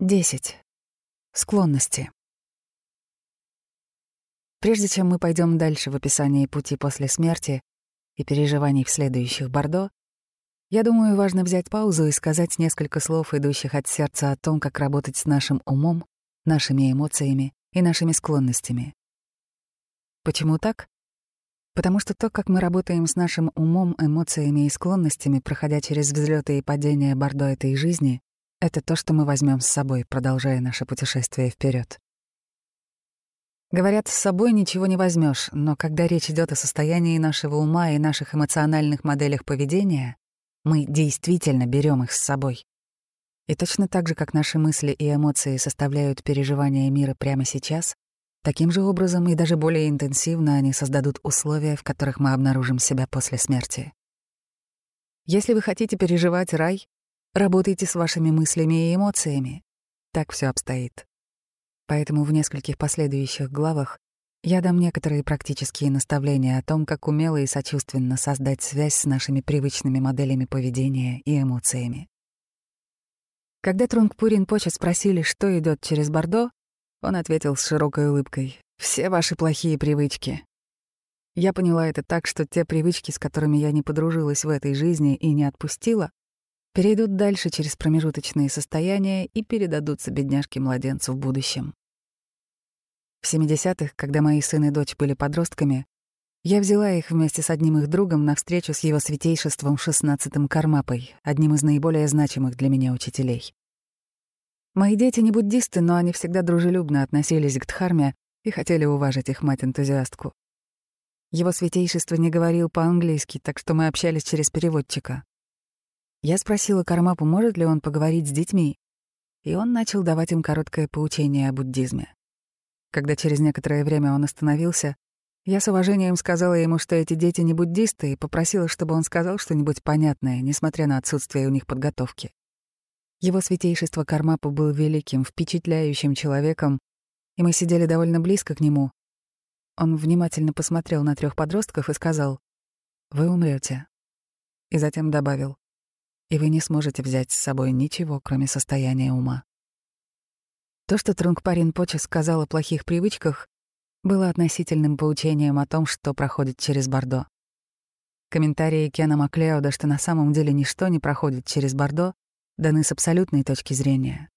10. Склонности. Прежде чем мы пойдем дальше в описании пути после смерти и переживаний в следующих Бордо, я думаю, важно взять паузу и сказать несколько слов, идущих от сердца о том, как работать с нашим умом, нашими эмоциями и нашими склонностями. Почему так? Потому что то, как мы работаем с нашим умом, эмоциями и склонностями, проходя через взлеты и падения Бордо этой жизни, это то, что мы возьмем с собой, продолжая наше путешествие вперед. Говорят, с собой ничего не возьмешь, но когда речь идет о состоянии нашего ума и наших эмоциональных моделях поведения, мы действительно берем их с собой. И точно так же, как наши мысли и эмоции составляют переживания мира прямо сейчас, таким же образом и даже более интенсивно они создадут условия, в которых мы обнаружим себя после смерти. Если вы хотите переживать рай, Работайте с вашими мыслями и эмоциями. Так все обстоит. Поэтому в нескольких последующих главах я дам некоторые практические наставления о том, как умело и сочувственно создать связь с нашими привычными моделями поведения и эмоциями. Когда Трунгпурин Поча спросили, что идет через Бордо, он ответил с широкой улыбкой «Все ваши плохие привычки». Я поняла это так, что те привычки, с которыми я не подружилась в этой жизни и не отпустила, перейдут дальше через промежуточные состояния и передадутся бедняжке-младенцу в будущем. В 70-х, когда мои сын и дочь были подростками, я взяла их вместе с одним их другом на встречу с его святейшеством шестнадцатым Кармапой, одним из наиболее значимых для меня учителей. Мои дети не буддисты, но они всегда дружелюбно относились к Дхарме и хотели уважить их мать-энтузиастку. Его святейшество не говорил по-английски, так что мы общались через переводчика. Я спросила Кармапу, может ли он поговорить с детьми, и он начал давать им короткое поучение о буддизме. Когда через некоторое время он остановился, я с уважением сказала ему, что эти дети не буддисты, и попросила, чтобы он сказал что-нибудь понятное, несмотря на отсутствие у них подготовки. Его святейшество Кармапу был великим, впечатляющим человеком, и мы сидели довольно близко к нему. Он внимательно посмотрел на трех подростков и сказал «Вы умрете», и затем добавил и вы не сможете взять с собой ничего, кроме состояния ума. То, что Трунгпарин Поча сказал о плохих привычках, было относительным поучением о том, что проходит через Бордо. Комментарии Кена Маклеода, что на самом деле ничто не проходит через Бордо, даны с абсолютной точки зрения.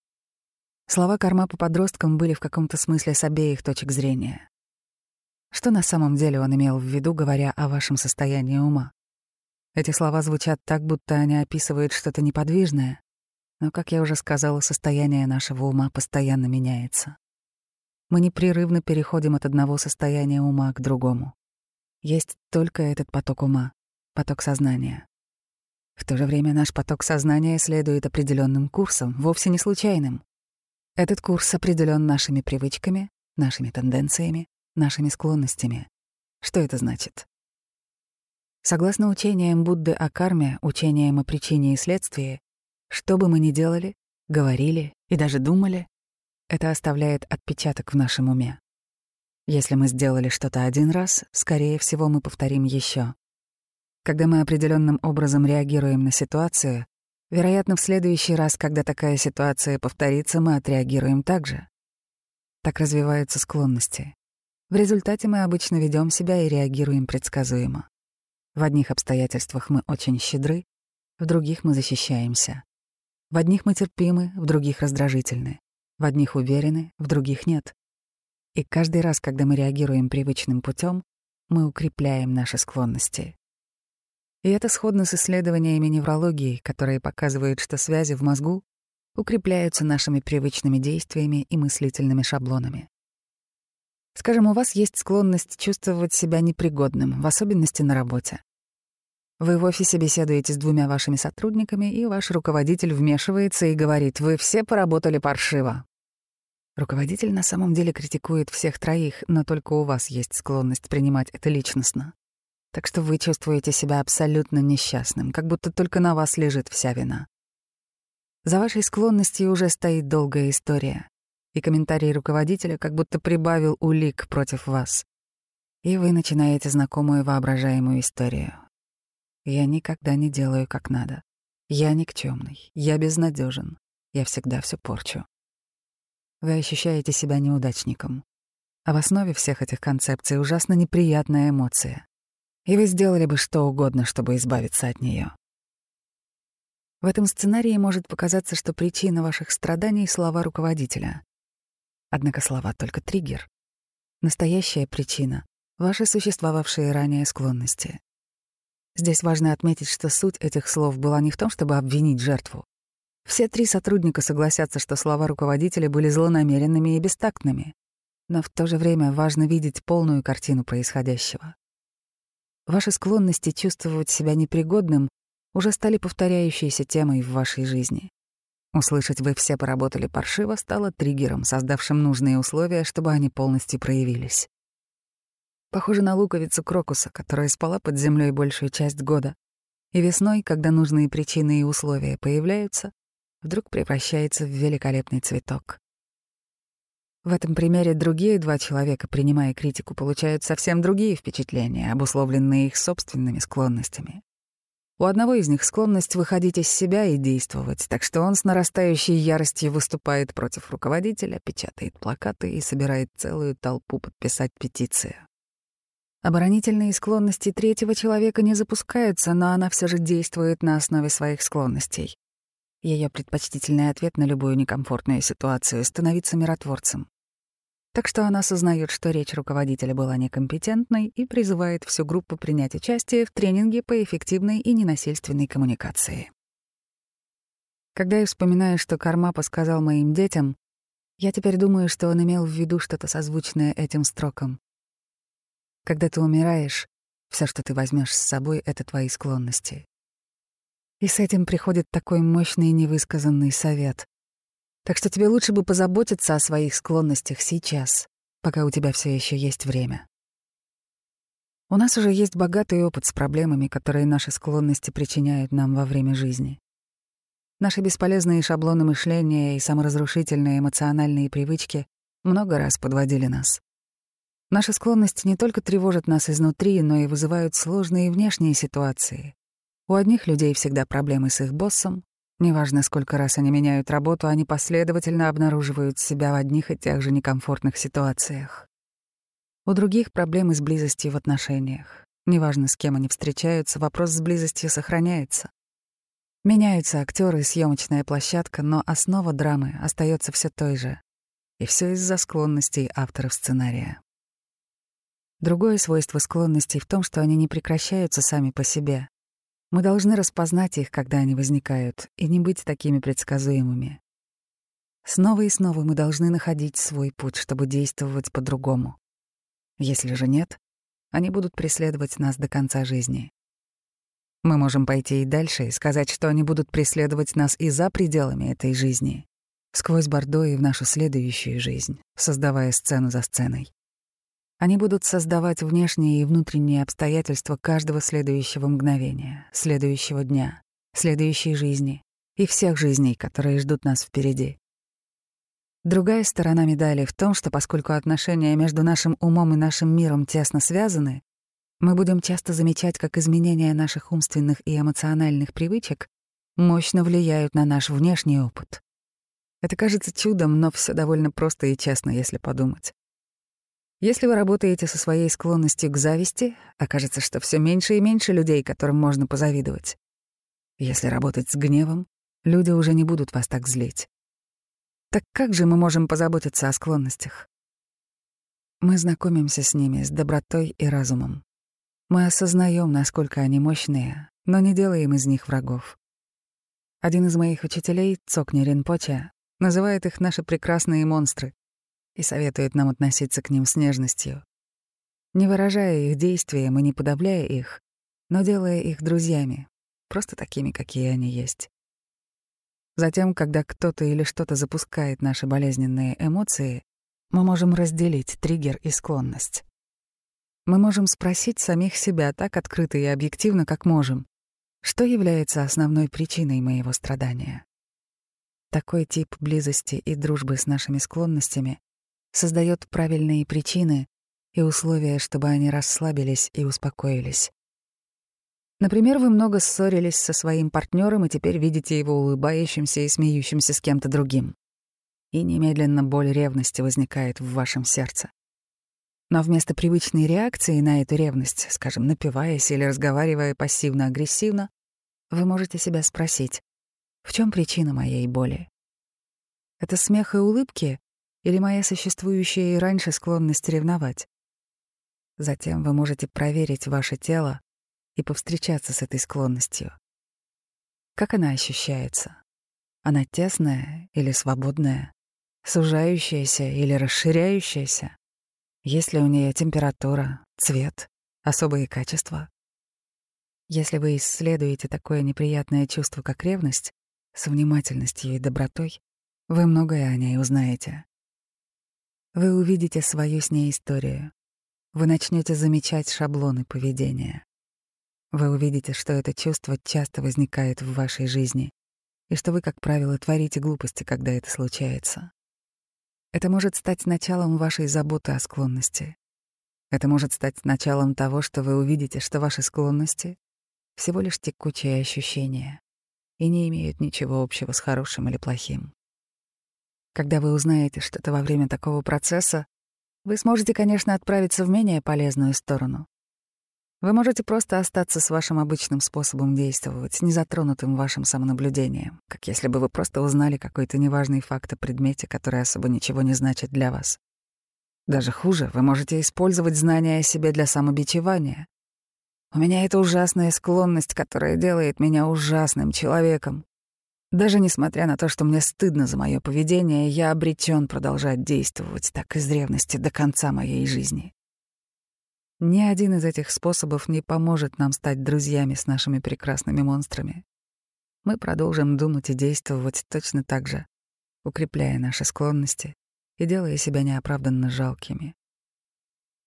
Слова Карма по подросткам были в каком-то смысле с обеих точек зрения. Что на самом деле он имел в виду, говоря о вашем состоянии ума? Эти слова звучат так, будто они описывают что-то неподвижное, но, как я уже сказала, состояние нашего ума постоянно меняется. Мы непрерывно переходим от одного состояния ума к другому. Есть только этот поток ума, поток сознания. В то же время наш поток сознания следует определенным курсом, вовсе не случайным. Этот курс определен нашими привычками, нашими тенденциями, нашими склонностями. Что это значит? Согласно учениям Будды о карме, учениям о причине и следствии, что бы мы ни делали, говорили и даже думали, это оставляет отпечаток в нашем уме. Если мы сделали что-то один раз, скорее всего, мы повторим еще. Когда мы определенным образом реагируем на ситуацию, вероятно, в следующий раз, когда такая ситуация повторится, мы отреагируем так же. Так развиваются склонности. В результате мы обычно ведем себя и реагируем предсказуемо. В одних обстоятельствах мы очень щедры, в других мы защищаемся. В одних мы терпимы, в других раздражительны. В одних уверены, в других нет. И каждый раз, когда мы реагируем привычным путем, мы укрепляем наши склонности. И это сходно с исследованиями неврологии, которые показывают, что связи в мозгу укрепляются нашими привычными действиями и мыслительными шаблонами. Скажем, у вас есть склонность чувствовать себя непригодным, в особенности на работе. Вы в офисе беседуете с двумя вашими сотрудниками, и ваш руководитель вмешивается и говорит, вы все поработали паршиво. Руководитель на самом деле критикует всех троих, но только у вас есть склонность принимать это личностно. Так что вы чувствуете себя абсолютно несчастным, как будто только на вас лежит вся вина. За вашей склонностью уже стоит долгая история и комментарий руководителя как будто прибавил улик против вас. И вы начинаете знакомую воображаемую историю. Я никогда не делаю как надо. Я никчемный, я безнадежен, я всегда все порчу. вы ощущаете себя неудачником. А в основе всех этих концепций ужасно неприятная эмоция. И вы сделали бы что угодно, чтобы избавиться от нее. В этом сценарии может показаться, что причина ваших страданий — слова руководителя. Однако слова — только триггер. Настоящая причина — ваши существовавшие ранее склонности. Здесь важно отметить, что суть этих слов была не в том, чтобы обвинить жертву. Все три сотрудника согласятся, что слова руководителя были злонамеренными и бестактными. Но в то же время важно видеть полную картину происходящего. Ваши склонности чувствовать себя непригодным уже стали повторяющейся темой в вашей жизни. Услышать «вы все поработали паршиво» стало триггером, создавшим нужные условия, чтобы они полностью проявились. Похоже на луковицу крокуса, которая спала под землей большую часть года. И весной, когда нужные причины и условия появляются, вдруг превращается в великолепный цветок. В этом примере другие два человека, принимая критику, получают совсем другие впечатления, обусловленные их собственными склонностями. У одного из них склонность выходить из себя и действовать, так что он с нарастающей яростью выступает против руководителя, печатает плакаты и собирает целую толпу подписать петицию. Оборонительные склонности третьего человека не запускаются, но она все же действует на основе своих склонностей. Ее предпочтительный ответ на любую некомфортную ситуацию — становиться миротворцем. Так что она осознает, что речь руководителя была некомпетентной и призывает всю группу принять участие в тренинге по эффективной и ненасильственной коммуникации. Когда я вспоминаю, что Кармапа сказал моим детям, я теперь думаю, что он имел в виду что-то созвучное этим строкам. Когда ты умираешь, все, что ты возьмешь с собой, — это твои склонности. И с этим приходит такой мощный невысказанный совет. Так что тебе лучше бы позаботиться о своих склонностях сейчас, пока у тебя все еще есть время. У нас уже есть богатый опыт с проблемами, которые наши склонности причиняют нам во время жизни. Наши бесполезные шаблоны мышления и саморазрушительные эмоциональные привычки много раз подводили нас. Наши склонности не только тревожат нас изнутри, но и вызывают сложные внешние ситуации. У одних людей всегда проблемы с их боссом, Неважно, сколько раз они меняют работу, они последовательно обнаруживают себя в одних и тех же некомфортных ситуациях. У других проблемы с близостью в отношениях. Неважно, с кем они встречаются, вопрос с близостью сохраняется. Меняются актеры и съемочная площадка, но основа драмы остается все той же. И все из-за склонностей авторов сценария. Другое свойство склонностей в том, что они не прекращаются сами по себе. Мы должны распознать их, когда они возникают, и не быть такими предсказуемыми. Снова и снова мы должны находить свой путь, чтобы действовать по-другому. Если же нет, они будут преследовать нас до конца жизни. Мы можем пойти и дальше и сказать, что они будут преследовать нас и за пределами этой жизни, сквозь Бордо и в нашу следующую жизнь, создавая сцену за сценой. Они будут создавать внешние и внутренние обстоятельства каждого следующего мгновения, следующего дня, следующей жизни и всех жизней, которые ждут нас впереди. Другая сторона медали в том, что поскольку отношения между нашим умом и нашим миром тесно связаны, мы будем часто замечать, как изменения наших умственных и эмоциональных привычек мощно влияют на наш внешний опыт. Это кажется чудом, но все довольно просто и честно, если подумать. Если вы работаете со своей склонностью к зависти, окажется, что все меньше и меньше людей, которым можно позавидовать. Если работать с гневом, люди уже не будут вас так злить. Так как же мы можем позаботиться о склонностях? Мы знакомимся с ними с добротой и разумом. Мы осознаем, насколько они мощные, но не делаем из них врагов. Один из моих учителей, Цокни Ринпоче, называет их наши прекрасные монстры, и советует нам относиться к ним с нежностью, не выражая их действием и не подавляя их, но делая их друзьями, просто такими, какие они есть. Затем, когда кто-то или что-то запускает наши болезненные эмоции, мы можем разделить триггер и склонность. Мы можем спросить самих себя так открыто и объективно, как можем, что является основной причиной моего страдания. Такой тип близости и дружбы с нашими склонностями создает правильные причины и условия, чтобы они расслабились и успокоились. Например, вы много ссорились со своим партнером и теперь видите его улыбающимся и смеющимся с кем-то другим. и немедленно боль ревности возникает в вашем сердце. Но вместо привычной реакции на эту ревность, скажем, напиваясь или разговаривая пассивно-агрессивно, вы можете себя спросить, в чем причина моей боли? Это смех и улыбки или моя существующая и раньше склонность ревновать? Затем вы можете проверить ваше тело и повстречаться с этой склонностью. Как она ощущается? Она тесная или свободная? Сужающаяся или расширяющаяся? Есть ли у нее температура, цвет, особые качества? Если вы исследуете такое неприятное чувство, как ревность, с внимательностью и добротой, вы многое о ней узнаете. Вы увидите свою с ней историю. Вы начнете замечать шаблоны поведения. Вы увидите, что это чувство часто возникает в вашей жизни, и что вы, как правило, творите глупости, когда это случается. Это может стать началом вашей заботы о склонности. Это может стать началом того, что вы увидите, что ваши склонности — всего лишь текучие ощущения и не имеют ничего общего с хорошим или плохим. Когда вы узнаете что-то во время такого процесса, вы сможете, конечно, отправиться в менее полезную сторону, вы можете просто остаться с вашим обычным способом действовать, незатронутым вашим самонаблюдением, как если бы вы просто узнали какой-то неважный факт о предмете, который особо ничего не значит для вас. Даже хуже, вы можете использовать знания о себе для самобичевания. У меня это ужасная склонность, которая делает меня ужасным человеком. Даже несмотря на то, что мне стыдно за мое поведение, я обречен продолжать действовать так из ревности до конца моей жизни. Ни один из этих способов не поможет нам стать друзьями с нашими прекрасными монстрами. Мы продолжим думать и действовать точно так же, укрепляя наши склонности и делая себя неоправданно жалкими.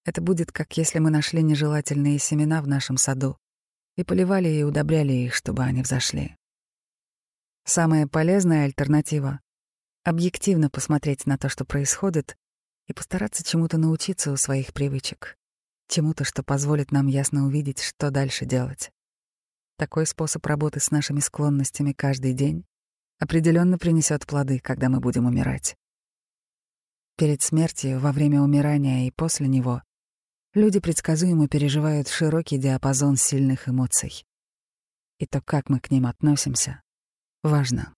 Это будет как если мы нашли нежелательные семена в нашем саду и поливали и удобряли их, чтобы они взошли. Самая полезная альтернатива — объективно посмотреть на то, что происходит, и постараться чему-то научиться у своих привычек чему-то, что позволит нам ясно увидеть, что дальше делать. Такой способ работы с нашими склонностями каждый день определенно принесет плоды, когда мы будем умирать. Перед смертью, во время умирания и после него люди предсказуемо переживают широкий диапазон сильных эмоций. И то, как мы к ним относимся, важно.